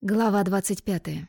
Глава двадцать пятая.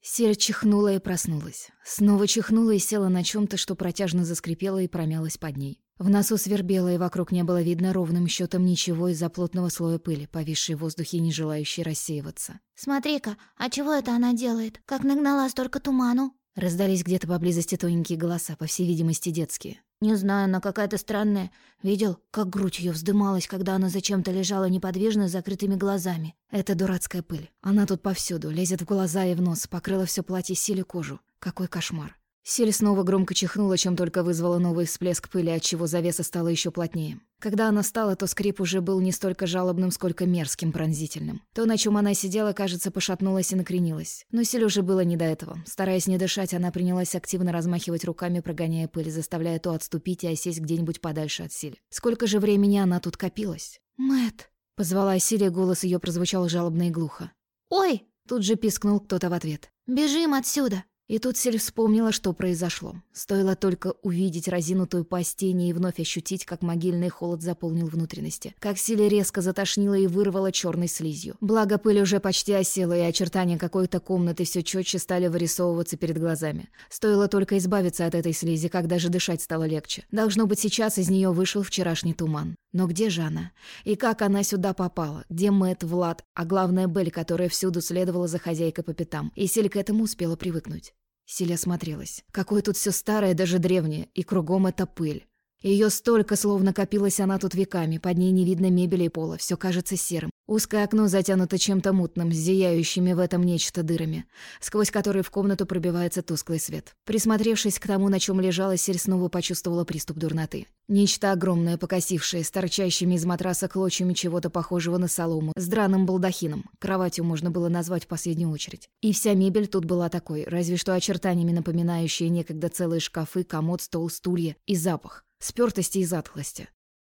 Сера чихнула и проснулась. Снова чихнула и села на чем то что протяжно заскрипело и промялось под ней. В носу свербело, и вокруг не было видно ровным счетом ничего из-за плотного слоя пыли, повисшей в воздухе и не желающей рассеиваться. «Смотри-ка, а чего это она делает? Как нагнала столько туману?» Раздались где-то поблизости тоненькие голоса, по всей видимости, детские. «Не знаю, она какая-то странная. Видел, как грудь ее вздымалась, когда она зачем-то лежала неподвижно с закрытыми глазами?» «Это дурацкая пыль. Она тут повсюду, лезет в глаза и в нос, покрыла все платье силе кожу. Какой кошмар!» Сель снова громко чихнула, чем только вызвала новый всплеск пыли, отчего завеса стала еще плотнее. Когда она встала, то скрип уже был не столько жалобным, сколько мерзким, пронзительным. То, на чем она сидела, кажется, пошатнулась и накренилась. Но Сель уже было не до этого. Стараясь не дышать, она принялась активно размахивать руками, прогоняя пыль, заставляя то отступить и осесть где-нибудь подальше от Силь. Сколько же времени она тут копилась? Мэт, позвала Силия, голос ее прозвучал жалобно и глухо. «Ой!» Тут же пискнул кто-то в ответ. «Бежим отсюда!» И тут Сель вспомнила, что произошло. Стоило только увидеть разинутую пасть тени и вновь ощутить, как могильный холод заполнил внутренности. Как Сель резко затошнила и вырвала черной слизью. Благо, пыль уже почти осела, и очертания какой-то комнаты все четче стали вырисовываться перед глазами. Стоило только избавиться от этой слизи, как даже дышать стало легче. Должно быть, сейчас из нее вышел вчерашний туман. Но где же она? И как она сюда попала? Где Мэтт, Влад, а главное Белль, которая всюду следовала за хозяйкой по пятам? И Сель к этому успела привыкнуть. Силя смотрелась. Какое тут все старое, даже древнее, и кругом это пыль. Ее столько, словно копилась она тут веками, под ней не видно мебели и пола, все кажется серым. Узкое окно затянуто чем-то мутным, с зияющими в этом нечто дырами, сквозь которые в комнату пробивается тусклый свет. Присмотревшись к тому, на чем лежала, Сель снова почувствовала приступ дурноты. Нечто огромное, покосившее, с торчащими из матраса клочьями чего-то похожего на солому, с драным балдахином. Кроватью можно было назвать в последнюю очередь. И вся мебель тут была такой, разве что очертаниями напоминающие некогда целые шкафы, комод, стол, стулья и запах спёртости и затхлости.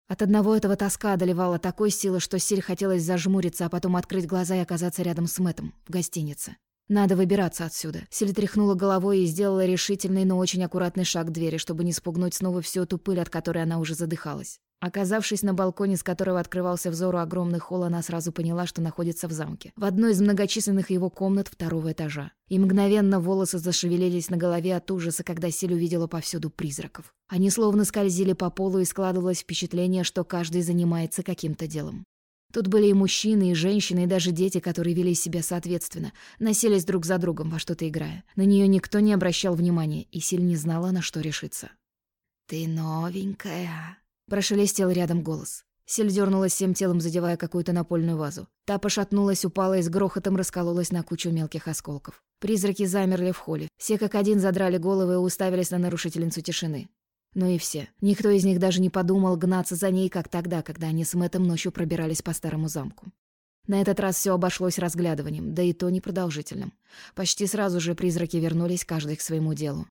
От одного этого тоска одолевала такой силы, что Силь хотелось зажмуриться, а потом открыть глаза и оказаться рядом с Мэтом в гостинице. Надо выбираться отсюда. Силь тряхнула головой и сделала решительный, но очень аккуратный шаг к двери, чтобы не спугнуть снова всю эту пыль, от которой она уже задыхалась. Оказавшись на балконе, с которого открывался взору огромный холл, она сразу поняла, что находится в замке. В одной из многочисленных его комнат второго этажа. И мгновенно волосы зашевелились на голове от ужаса, когда Силь увидела повсюду призраков. Они словно скользили по полу, и складывалось впечатление, что каждый занимается каким-то делом. Тут были и мужчины, и женщины, и даже дети, которые вели себя соответственно, носились друг за другом, во что-то играя. На нее никто не обращал внимания, и Силь не знала, на что решиться. «Ты новенькая», Прошелестел рядом голос. Сель дернулась всем телом, задевая какую-то напольную вазу. Та пошатнулась, упала и с грохотом раскололась на кучу мелких осколков. Призраки замерли в холле. Все как один задрали головы и уставились на нарушительницу тишины. Ну и все. Никто из них даже не подумал гнаться за ней, как тогда, когда они с Мэттом ночью пробирались по старому замку. На этот раз все обошлось разглядыванием, да и то непродолжительным. Почти сразу же призраки вернулись каждый к своему делу.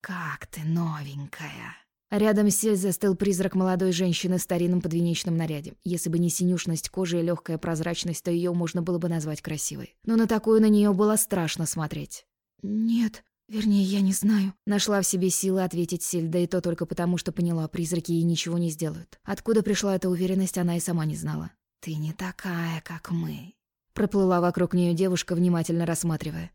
«Как ты новенькая!» Рядом с Сель застыл призрак молодой женщины в старинном подвенечном наряде. Если бы не синюшность кожи и легкая прозрачность, то ее можно было бы назвать красивой. Но на такую на нее было страшно смотреть. «Нет, вернее, я не знаю». Нашла в себе силы ответить Силь, да и то только потому, что поняла, призраки ей ничего не сделают. Откуда пришла эта уверенность, она и сама не знала. «Ты не такая, как мы», — проплыла вокруг нее девушка, внимательно рассматривая.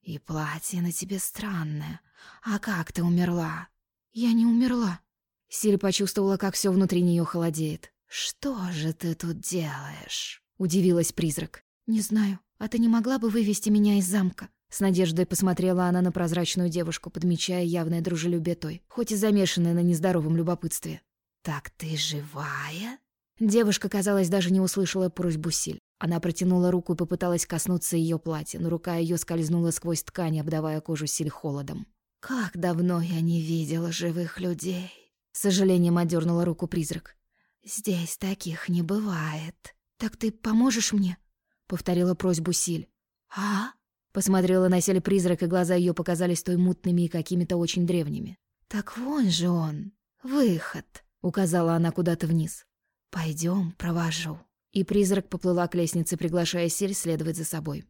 «И платье на тебе странное. А как ты умерла?» «Я не умерла». Силь почувствовала, как все внутри нее холодеет. «Что же ты тут делаешь?» — удивилась призрак. «Не знаю. А ты не могла бы вывести меня из замка?» С надеждой посмотрела она на прозрачную девушку, подмечая явное дружелюбие той, хоть и замешанное на нездоровом любопытстве. «Так ты живая?» Девушка, казалось, даже не услышала просьбу Силь. Она протянула руку и попыталась коснуться ее платья, но рука ее скользнула сквозь ткань, обдавая кожу Силь холодом. «Как давно я не видела живых людей!» Сожалением отдернула руку призрак. «Здесь таких не бывает». «Так ты поможешь мне?» — повторила просьбу Силь. «А?» — посмотрела на Силь призрак, и глаза ее показались той мутными и какими-то очень древними. «Так вон же он, выход», — указала она куда-то вниз. Пойдем, провожу». И призрак поплыла к лестнице, приглашая Силь следовать за собой.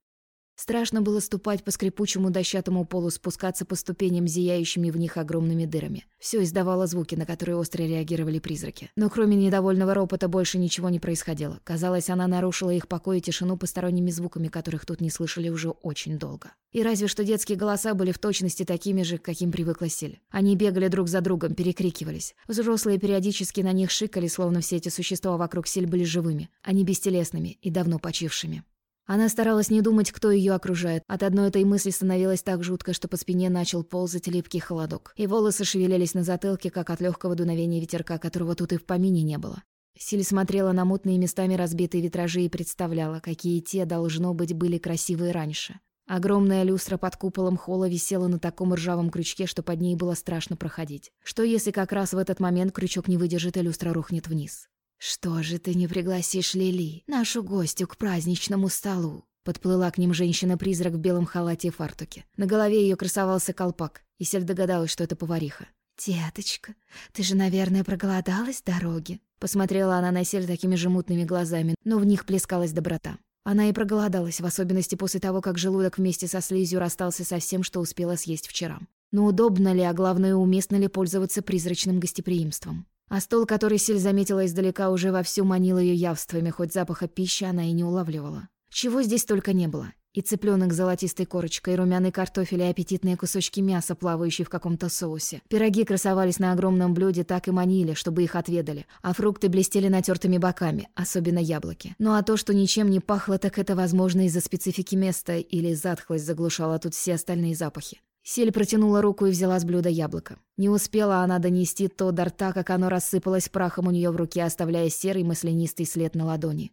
Страшно было ступать по скрипучему дощатому полу, спускаться по ступеням, зияющими в них огромными дырами. Все издавало звуки, на которые остро реагировали призраки. Но кроме недовольного ропота больше ничего не происходило. Казалось, она нарушила их покой и тишину посторонними звуками, которых тут не слышали уже очень долго. И разве что детские голоса были в точности такими же, каким привыкла Силь. Они бегали друг за другом, перекрикивались. Взрослые периодически на них шикали, словно все эти существа вокруг Силь были живыми, а не бестелесными и давно почившими. Она старалась не думать, кто ее окружает. От одной этой мысли становилось так жутко, что по спине начал ползать липкий холодок. И волосы шевелились на затылке, как от легкого дуновения ветерка, которого тут и в помине не было. Силь смотрела на мутные местами разбитые витражи и представляла, какие те, должно быть, были красивые раньше. Огромная люстра под куполом холла висела на таком ржавом крючке, что под ней было страшно проходить. Что если как раз в этот момент крючок не выдержит и люстра рухнет вниз? «Что же ты не пригласишь Лили, нашу гостью, к праздничному столу?» Подплыла к ним женщина-призрак в белом халате и фартуке. На голове ее красовался колпак, и Сель догадалась, что это повариха. «Деточка, ты же, наверное, проголодалась с дороги?» Посмотрела она на Сель такими же мутными глазами, но в них плескалась доброта. Она и проголодалась, в особенности после того, как желудок вместе со слизью расстался со всем, что успела съесть вчера. Но удобно ли, а главное, уместно ли пользоваться призрачным гостеприимством? А стол, который Силь заметила издалека, уже вовсю манил ее явствами, хоть запаха пищи она и не улавливала. Чего здесь только не было. И цыпленок с золотистой корочкой, и румяный картофель, и аппетитные кусочки мяса, плавающие в каком-то соусе. Пироги красовались на огромном блюде, так и манили, чтобы их отведали. А фрукты блестели натертыми боками, особенно яблоки. Ну а то, что ничем не пахло, так это, возможно, из-за специфики места или затхлость заглушала тут все остальные запахи. Сель протянула руку и взяла с блюда яблоко. Не успела она донести то до рта, как оно рассыпалось прахом у нее в руке, оставляя серый маслянистый след на ладони.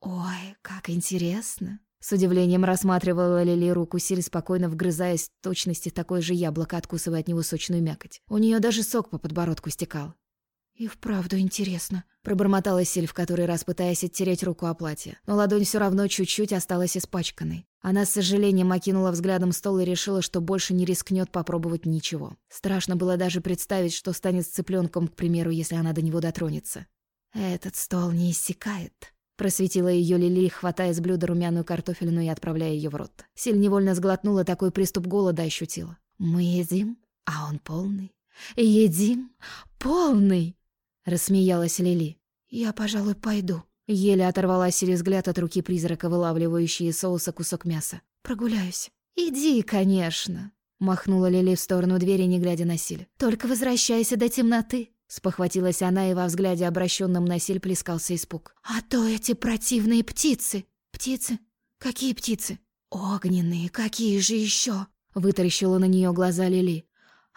«Ой, как интересно!» С удивлением рассматривала Лили руку Силь, спокойно вгрызаясь в точности такое же яблоко, откусывая от него сочную мякоть. У нее даже сок по подбородку стекал. «И вправду интересно», — пробормотала Силь в который раз, пытаясь оттереть руку о платье. Но ладонь все равно чуть-чуть осталась испачканной. Она с сожалением окинула взглядом стол и решила, что больше не рискнет попробовать ничего. Страшно было даже представить, что станет с цыпленком, к примеру, если она до него дотронется. «Этот стол не иссякает», — просветила ее Лили, хватая с блюда румяную картофелину и отправляя ее в рот. Силь невольно сглотнула, такой приступ голода ощутила. «Мы едим, а он полный. Едим, полный!» Рассмеялась Лили. «Я, пожалуй, пойду». Еле оторвала Сири взгляд от руки призрака, вылавливающей соуса кусок мяса. «Прогуляюсь». «Иди, конечно», — махнула Лили в сторону двери, не глядя на Силь. «Только возвращайся до темноты». Спохватилась она, и во взгляде, обращенном на Силь, плескался испуг. «А то эти противные птицы!» «Птицы? Какие птицы?» «Огненные, какие же еще?» Вытаращила на нее глаза Лили.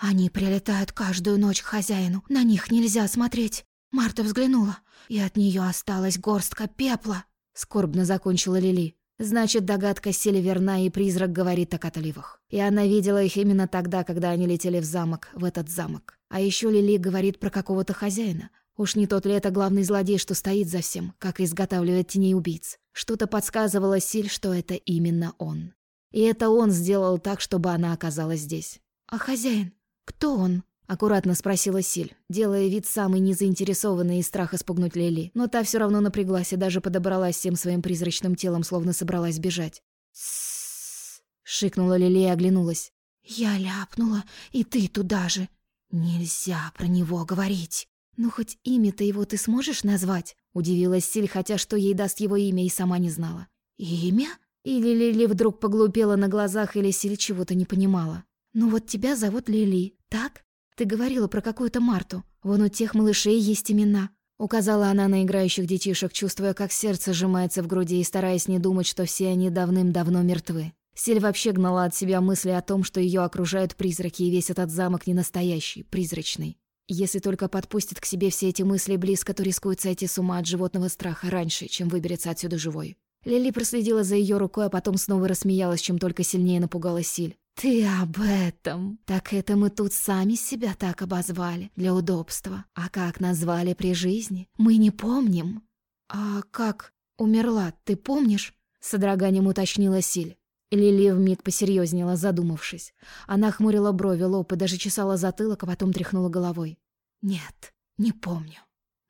Они прилетают каждую ночь к хозяину. На них нельзя смотреть. Марта взглянула, и от нее осталась горстка пепла. Скорбно закончила Лили. Значит, догадка Сели верна, и призрак говорит о котливах. И она видела их именно тогда, когда они летели в замок, в этот замок. А еще Лили говорит про какого-то хозяина. Уж не тот ли это главный злодей, что стоит за всем, как изготавливает теней убийц. Что-то подсказывало Силь, что это именно он. И это он сделал так, чтобы она оказалась здесь. А хозяин? «Кто он?» — аккуратно спросила Силь, делая вид самый незаинтересованный из страха спугнуть Лили. Но та все равно напряглась и даже подобралась всем своим призрачным телом, словно собралась бежать. «Тссс!» — шикнула Лили и оглянулась. «Я ляпнула, и ты туда же. Нельзя про него говорить. Ну, хоть имя-то его ты сможешь назвать?» — удивилась Силь, хотя что ей даст его имя и сама не знала. «Имя?» Или Лили вдруг поглупела на глазах, или Силь чего-то не понимала. «Ну вот тебя зовут Лили, так? Ты говорила про какую-то Марту. Вон у тех малышей есть имена». Указала она на играющих детишек, чувствуя, как сердце сжимается в груди и стараясь не думать, что все они давным-давно мертвы. Силь вообще гнала от себя мысли о том, что ее окружают призраки, и весь этот замок не настоящий, призрачный. Если только подпустит к себе все эти мысли близко, то рискует сойти с ума от животного страха раньше, чем выберется отсюда живой. Лили проследила за ее рукой, а потом снова рассмеялась, чем только сильнее напугала Силь. «Ты об этом? Так это мы тут сами себя так обозвали, для удобства. А как назвали при жизни? Мы не помним». «А как? Умерла, ты помнишь?» С содроганием уточнила Силь. Лили вмиг посерьезнела, задумавшись. Она хмурила брови, лоб и даже чесала затылок, а потом тряхнула головой. «Нет, не помню».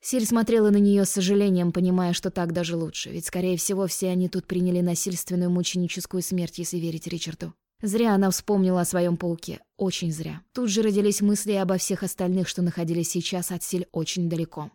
Силь смотрела на нее с сожалением, понимая, что так даже лучше, ведь, скорее всего, все они тут приняли насильственную мученическую смерть, если верить Ричарду. Зря она вспомнила о своем пауке. Очень зря. Тут же родились мысли обо всех остальных, что находились сейчас от Силь очень далеко.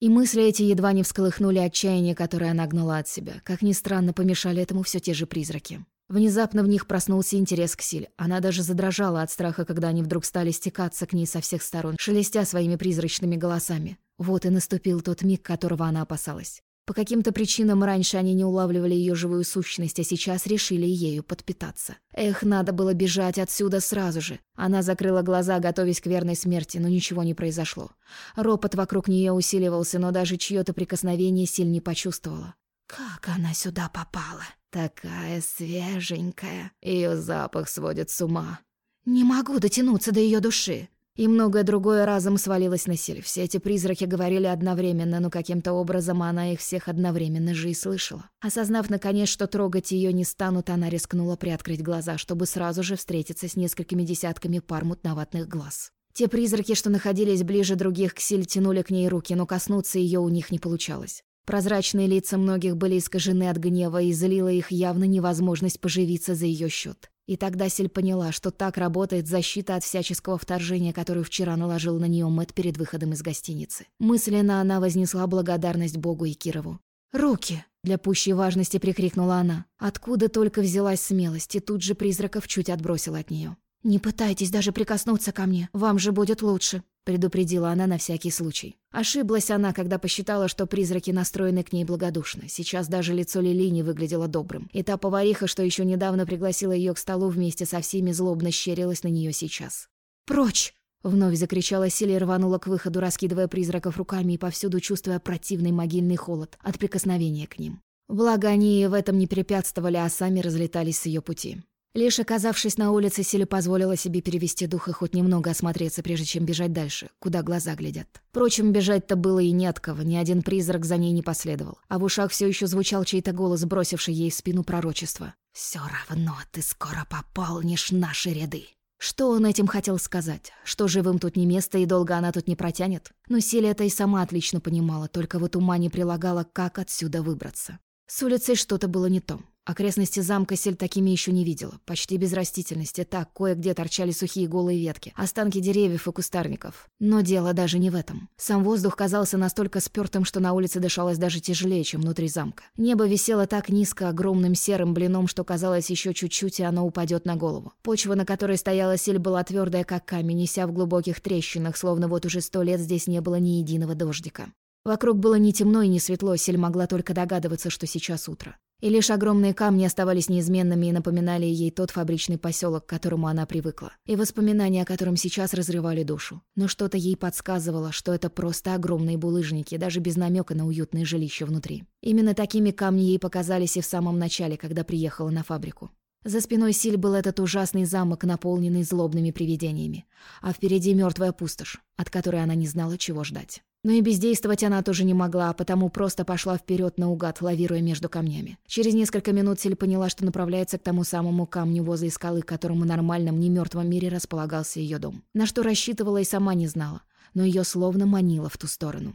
И мысли эти едва не всколыхнули отчаяние, которое она гнала от себя. Как ни странно, помешали этому все те же призраки. Внезапно в них проснулся интерес к Силь. Она даже задрожала от страха, когда они вдруг стали стекаться к ней со всех сторон, шелестя своими призрачными голосами. Вот и наступил тот миг, которого она опасалась. По каким-то причинам раньше они не улавливали ее живую сущность, а сейчас решили ею подпитаться. Эх, надо было бежать отсюда сразу же. Она закрыла глаза, готовясь к верной смерти, но ничего не произошло. Ропот вокруг нее усиливался, но даже чье-то прикосновение силь не почувствовала. Как она сюда попала? Такая свеженькая. Ее запах сводит с ума. Не могу дотянуться до ее души. И многое другое разом свалилось на Силь. Все эти призраки говорили одновременно, но каким-то образом она их всех одновременно же и слышала. Осознав, наконец, что трогать ее не станут, она рискнула приоткрыть глаза, чтобы сразу же встретиться с несколькими десятками пар мутноватных глаз. Те призраки, что находились ближе других к Силь, тянули к ней руки, но коснуться ее у них не получалось. Прозрачные лица многих были искажены от гнева, и злила их явно невозможность поживиться за ее счет. И тогда Сель поняла, что так работает защита от всяческого вторжения, которую вчера наложил на нее Мэт перед выходом из гостиницы. Мысленно она вознесла благодарность Богу и Кирову. «Руки!» — для пущей важности прикрикнула она. Откуда только взялась смелость, и тут же призраков чуть отбросила от нее. «Не пытайтесь даже прикоснуться ко мне, вам же будет лучше», — предупредила она на всякий случай. Ошиблась она, когда посчитала, что призраки настроены к ней благодушно. Сейчас даже лицо Лили не выглядело добрым. И та повариха, что еще недавно пригласила ее к столу вместе со всеми, злобно щерилась на нее сейчас. «Прочь!» — вновь закричала Силя и рванула к выходу, раскидывая призраков руками и повсюду чувствуя противный могильный холод от прикосновения к ним. Благо, они в этом не препятствовали, а сами разлетались с ее пути. Лишь оказавшись на улице, Силя позволила себе перевести дух и хоть немного осмотреться, прежде чем бежать дальше, куда глаза глядят. Впрочем, бежать-то было и не от кого, ни один призрак за ней не последовал. А в ушах все еще звучал чей-то голос, бросивший ей в спину пророчество. «Все равно ты скоро пополнишь наши ряды». Что он этим хотел сказать? Что живым тут не место и долго она тут не протянет? Но Силя это и сама отлично понимала, только вот ума не прилагала, как отсюда выбраться. С улицей что-то было не то. Окрестности замка Сель такими еще не видела. Почти без растительности. Так, кое-где торчали сухие голые ветки. Останки деревьев и кустарников. Но дело даже не в этом. Сам воздух казался настолько спёртым, что на улице дышалось даже тяжелее, чем внутри замка. Небо висело так низко огромным серым блином, что казалось еще чуть-чуть, и оно упадет на голову. Почва, на которой стояла Сель, была твердая, как камень, неся в глубоких трещинах, словно вот уже сто лет здесь не было ни единого дождика. Вокруг было не темно и не светло, Сель могла только догадываться, что сейчас утро. И лишь огромные камни оставались неизменными и напоминали ей тот фабричный поселок, к которому она привыкла, и воспоминания о котором сейчас разрывали душу. Но что-то ей подсказывало, что это просто огромные булыжники, даже без намека на уютное жилище внутри. Именно такими камни ей показались и в самом начале, когда приехала на фабрику. За спиной Силь был этот ужасный замок, наполненный злобными привидениями, а впереди мертвая пустошь, от которой она не знала, чего ждать. Но и бездействовать она тоже не могла, а потому просто пошла вперед наугад, лавируя между камнями. Через несколько минут Силь поняла, что направляется к тому самому камню возле скалы, к которому нормальном, не мертвом мире располагался ее дом. На что рассчитывала и сама не знала, но ее словно манило в ту сторону.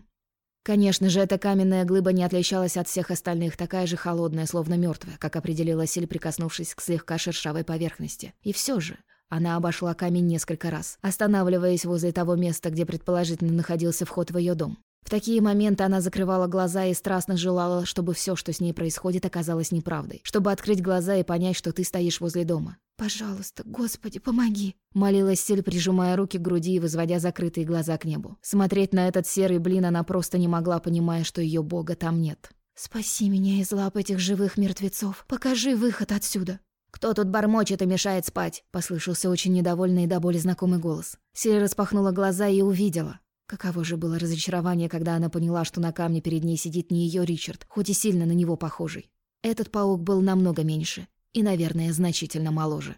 Конечно же, эта каменная глыба не отличалась от всех остальных, такая же холодная, словно мертвая, как определила Силь, прикоснувшись к слегка шершавой поверхности. И все же, она обошла камень несколько раз, останавливаясь возле того места, где предположительно находился вход в ее дом. В такие моменты она закрывала глаза и страстно желала, чтобы все, что с ней происходит, оказалось неправдой. Чтобы открыть глаза и понять, что ты стоишь возле дома. «Пожалуйста, Господи, помоги!» Молилась Силь, прижимая руки к груди и возводя закрытые глаза к небу. Смотреть на этот серый блин она просто не могла, понимая, что ее бога там нет. «Спаси меня из лап этих живых мертвецов. Покажи выход отсюда!» «Кто тут бормочет и мешает спать?» — послышался очень недовольный и до боли знакомый голос. Силя распахнула глаза и увидела. Каково же было разочарование, когда она поняла, что на камне перед ней сидит не ее Ричард, хоть и сильно на него похожий. Этот паук был намного меньше и, наверное, значительно моложе.